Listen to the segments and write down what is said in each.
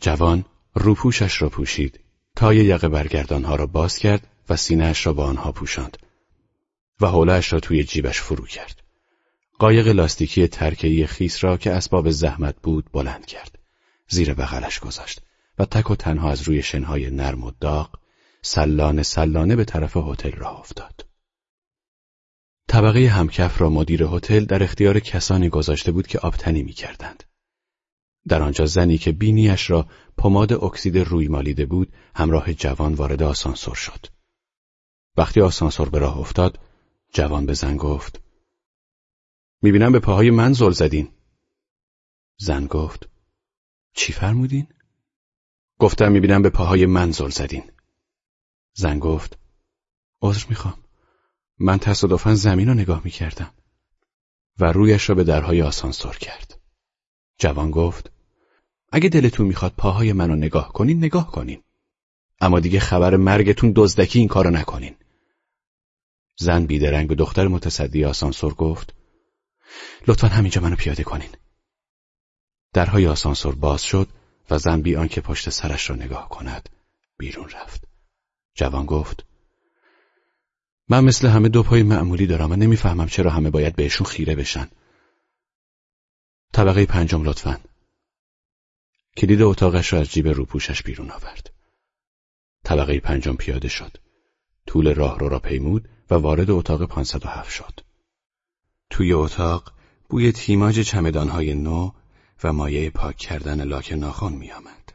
جوان روپوشش را پوشید تای یقه برگردانها را باز کرد و سینهاش را با آنها پوشاند و حولهاش را توی جیبش فرو کرد. قایق لاستیکی ترکهی خیس را که اسباب زحمت بود بلند کرد. زیر بغلش گذاشت و تک و تنها از روی شنهای نرم و داغ سلانه سلانه به طرف هتل راه افتاد. طبقه همکف را مدیر هتل در اختیار کسانی گذاشته بود که آبتنی می کردند. در آنجا زنی که بینیش را پماد اکسید روی مالیده بود همراه جوان وارد آسانسور شد. وقتی آسانسور به راه افتاد جوان به زن گفت می‌بینم به پاهای من زل زدین. زن گفت چی فرمودین؟ گفتم می‌بینم به پاهای من زل زدین. زن گفت عذر می‌خوام. من تصادفا زمین رو نگاه می‌کردم. و رویش را به درهای آسانسور کرد. جوان گفت اگه دلتون می‌خواد پاهای منو نگاه کنین نگاه کنین. اما دیگه خبر مرگتون دزدکی این کارو نکنین. زن بیدرنگ به دختر متصدی آسانسور گفت لطفا همینجا منو پیاده کنین. درهای آسانسور باز شد و زن بی آنکه پشت سرش را نگاه کند بیرون رفت. جوان گفت من مثل همه دو پای معمولی دارم و نمی‌فهمم چرا همه باید بهشون خیره بشن. طبقه پنجم لطفا. کلید اتاقش را از جیب روپوشش بیرون آورد. طبقه پنجم پیاده شد. طول راه رو را پیمود و وارد اتاق 507 شد. توی اتاق بوی تیماج چمدانهای نو و مایه پاک کردن لاک ناخن می آمد.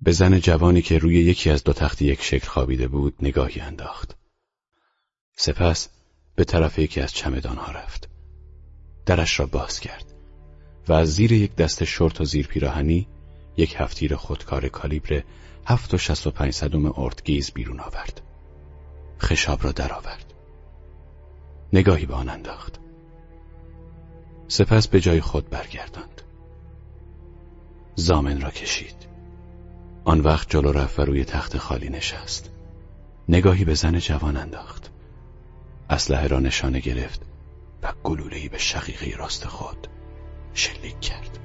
به زن جوانی که روی یکی از دو تخت یک شکل خوابیده بود نگاهی انداخت. سپس به طرف یکی از چمدانها رفت. درش را باز کرد از زیر یک دست شورت و زیر پیراهنی یک هفتیر خودکار کالیبر هفت و صدوم ارتگیز بیرون آورد. خشاب را درآورد. نگاهی به آن انداخت. سپس به جای خود برگرداند. زامن را کشید. آن وقت جلو رفت و روی تخت خالی نشست. نگاهی به زن جوان انداخت. اسلحه را نشانه گرفت و گلوله‌ای به شقیقه راست خود شلیک کرد.